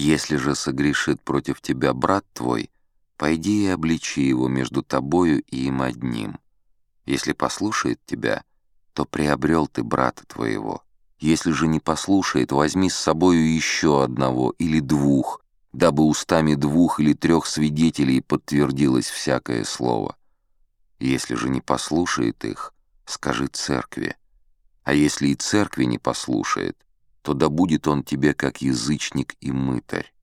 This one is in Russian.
Если же согрешит против тебя брат твой, пойди и обличи его между тобою и им одним. Если послушает тебя, то приобрел ты брата твоего. Если же не послушает, возьми с собою еще одного или двух, дабы устами двух или трех свидетелей подтвердилось всякое слово. Если же не послушает их, скажи церкви. А если и церкви не послушает, то да будет он тебе как язычник и мытарь.